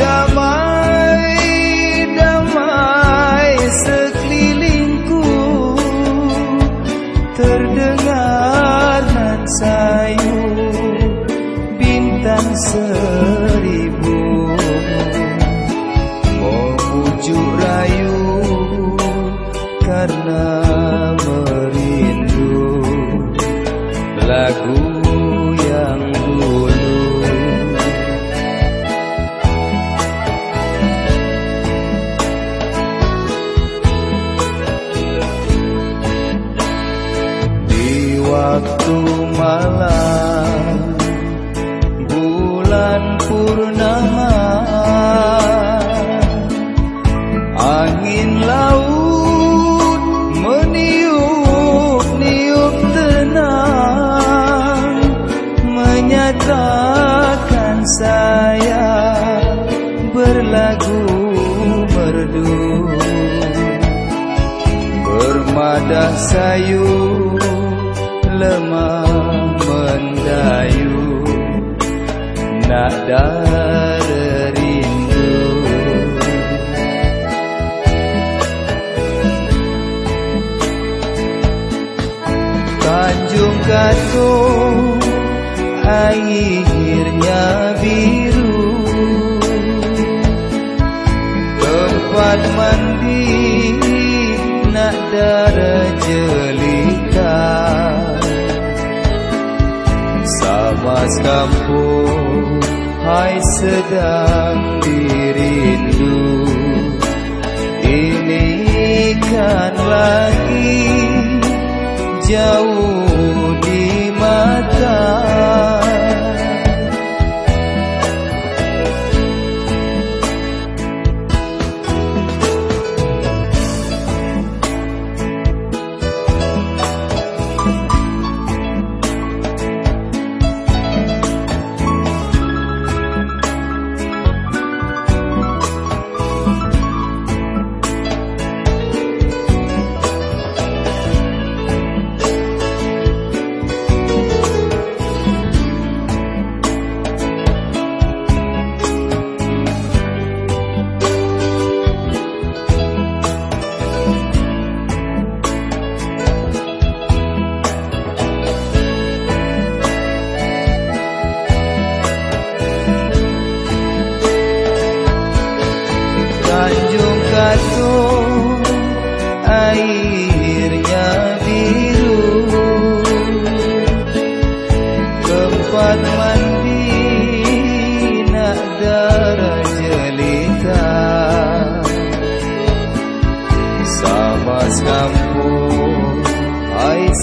damai-damai sekelilingku. Terdengar sayu bintang seribu. Oh, Memujuk rayu karena waktu malam bulan purnama. Angin laut meniup-niup tenang menyatakan saya berlagu merdu bermadah sayur lemah mendayu Nak Tanjung Gatung airnya kampung hai sedang dirindu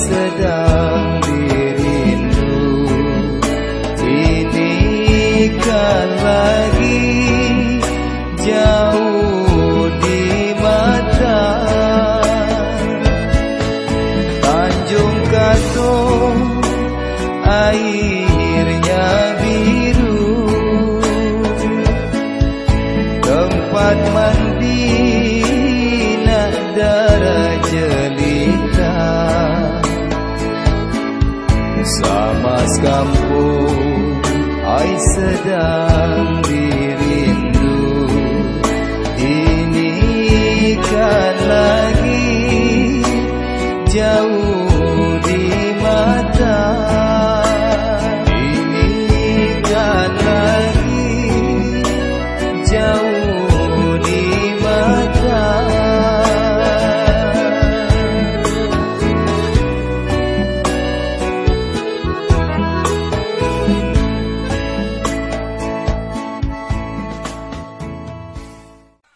sedang dirindu Ini kan lagi jauh di mata. Tanjung Katong airnya sedang dirindu Ini kan lagi jauh